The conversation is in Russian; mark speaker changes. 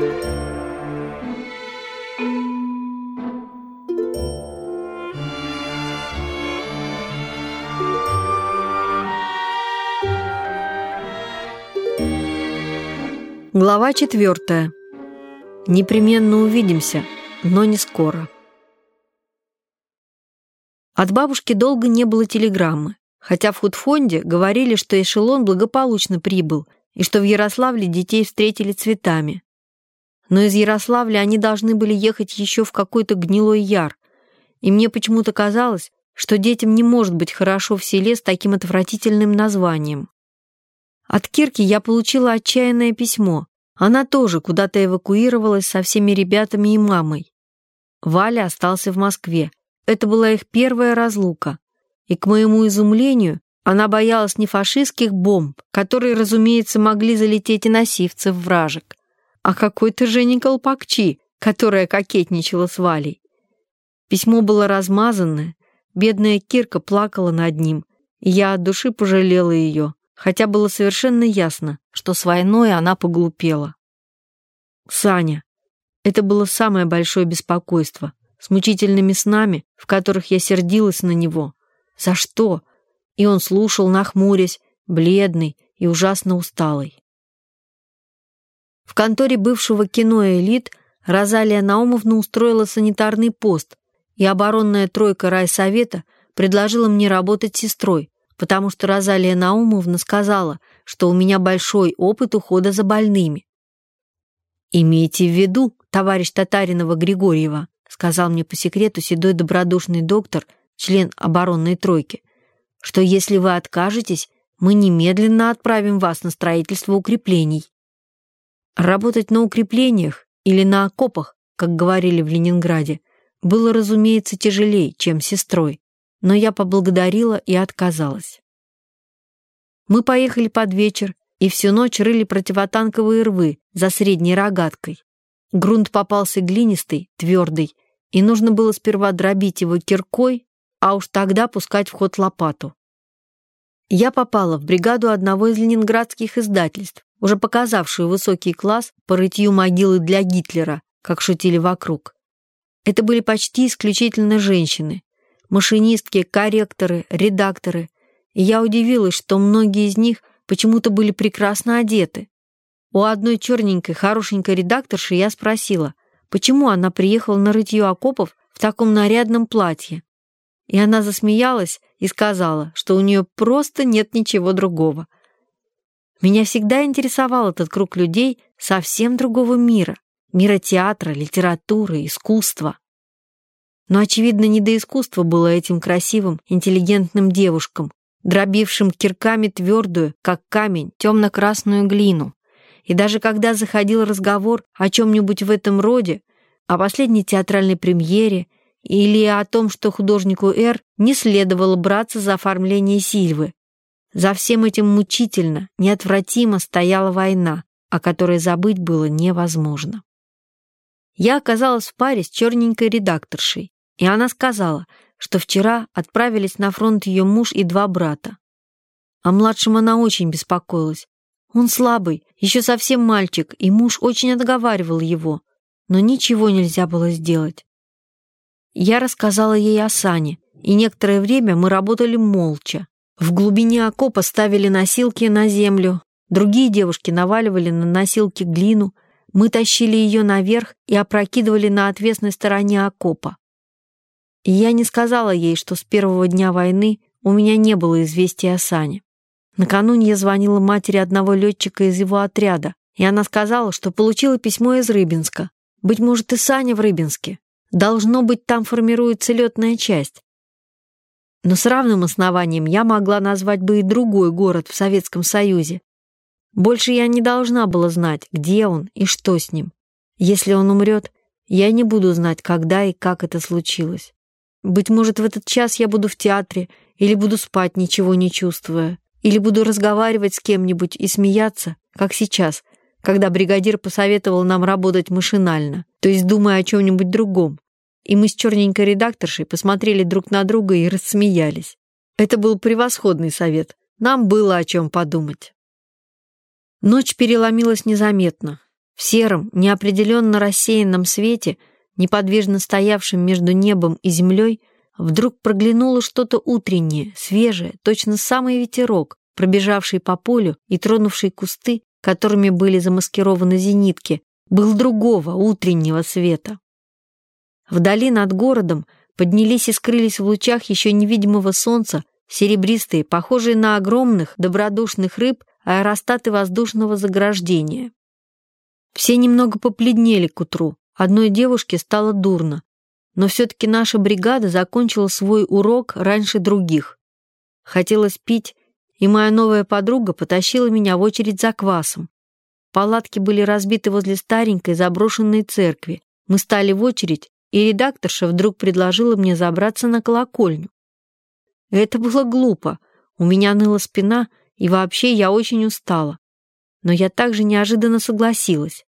Speaker 1: Глава четвертая. Непременно увидимся, но не скоро. От бабушки долго не было телеграммы, хотя в худфонде говорили, что эшелон благополучно прибыл и что в Ярославле детей встретили цветами. Но из Ярославля они должны были ехать еще в какой-то гнилой яр, и мне почему-то казалось, что детям не может быть хорошо в селе с таким отвратительным названием. От Кирки я получила отчаянное письмо. Она тоже куда-то эвакуировалась со всеми ребятами и мамой. Валя остался в Москве. Это была их первая разлука. И, к моему изумлению, она боялась не фашистских бомб, которые, разумеется, могли залететь и на сивцев вражек, а какой-то Жени Колпакчи, которая кокетничала с Валей. Письмо было размазанное, бедная Кирка плакала над ним, и я от души пожалела ее хотя было совершенно ясно, что с войной она поглупела. Саня. Это было самое большое беспокойство, с мучительными снами, в которых я сердилась на него. За что? И он слушал, нахмурясь, бледный и ужасно усталый. В конторе бывшего кино «Элит» Розалия Наумовна устроила санитарный пост, и оборонная тройка райсовета предложила мне работать сестрой, потому что Розалия Наумовна сказала, что у меня большой опыт ухода за больными. «Имейте в виду, товарищ Татаринова Григорьева», сказал мне по секрету седой добродушный доктор, член оборонной тройки, что если вы откажетесь, мы немедленно отправим вас на строительство укреплений. Работать на укреплениях или на окопах, как говорили в Ленинграде, было, разумеется, тяжелее, чем сестрой но я поблагодарила и отказалась. Мы поехали под вечер и всю ночь рыли противотанковые рвы за средней рогаткой. Грунт попался глинистый, твердый, и нужно было сперва дробить его киркой, а уж тогда пускать в ход лопату. Я попала в бригаду одного из ленинградских издательств, уже показавшую высокий класс по рытью могилы для Гитлера, как шутили вокруг. Это были почти исключительно женщины, машинистки, корректоры, редакторы, и я удивилась, что многие из них почему-то были прекрасно одеты. У одной черненькой, хорошенькой редакторши я спросила, почему она приехала на рытье окопов в таком нарядном платье. И она засмеялась и сказала, что у нее просто нет ничего другого. Меня всегда интересовал этот круг людей совсем другого мира, мира театра, литературы, искусства. Но, очевидно, не до искусства было этим красивым, интеллигентным девушкам, дробившим кирками твердую, как камень, темно-красную глину. И даже когда заходил разговор о чем-нибудь в этом роде, о последней театральной премьере или о том, что художнику Р не следовало браться за оформление Сильвы, за всем этим мучительно, неотвратимо стояла война, о которой забыть было невозможно. Я оказалась в паре с черненькой редакторшей, и она сказала, что вчера отправились на фронт ее муж и два брата. О младшем она очень беспокоилась. Он слабый, еще совсем мальчик, и муж очень отговаривал его, но ничего нельзя было сделать. Я рассказала ей о Сане, и некоторое время мы работали молча. В глубине окопа ставили носилки на землю, другие девушки наваливали на носилки глину, мы тащили ее наверх и опрокидывали на отвесной стороне окопа. И я не сказала ей, что с первого дня войны у меня не было известия о Сане. Накануне я звонила матери одного летчика из его отряда, и она сказала, что получила письмо из Рыбинска. Быть может, и Саня в Рыбинске. Должно быть, там формируется летная часть. Но с равным основанием я могла назвать бы и другой город в Советском Союзе. Больше я не должна была знать, где он и что с ним. Если он умрет, я не буду знать, когда и как это случилось. Быть может, в этот час я буду в театре, или буду спать, ничего не чувствуя, или буду разговаривать с кем-нибудь и смеяться, как сейчас, когда бригадир посоветовал нам работать машинально, то есть думая о чем-нибудь другом. И мы с черненькой редакторшей посмотрели друг на друга и рассмеялись. Это был превосходный совет. Нам было о чем подумать. Ночь переломилась незаметно. В сером, неопределенно рассеянном свете, неподвижно стоявшем между небом и землей, вдруг проглянуло что-то утреннее, свежее, точно самый ветерок, пробежавший по полю и тронувший кусты, которыми были замаскированы зенитки, был другого утреннего света. Вдали над городом поднялись и скрылись в лучах еще невидимого солнца серебристые, похожие на огромных, добродушных рыб, аэростаты воздушного заграждения. Все немного попледнели к утру, одной девушке стало дурно, но все-таки наша бригада закончила свой урок раньше других. Хотелось пить, и моя новая подруга потащила меня в очередь за квасом. Палатки были разбиты возле старенькой заброшенной церкви. Мы стали в очередь, и редакторша вдруг предложила мне забраться на колокольню. Это было глупо. У меня ныла спина, и вообще я очень устала. Но я также неожиданно согласилась.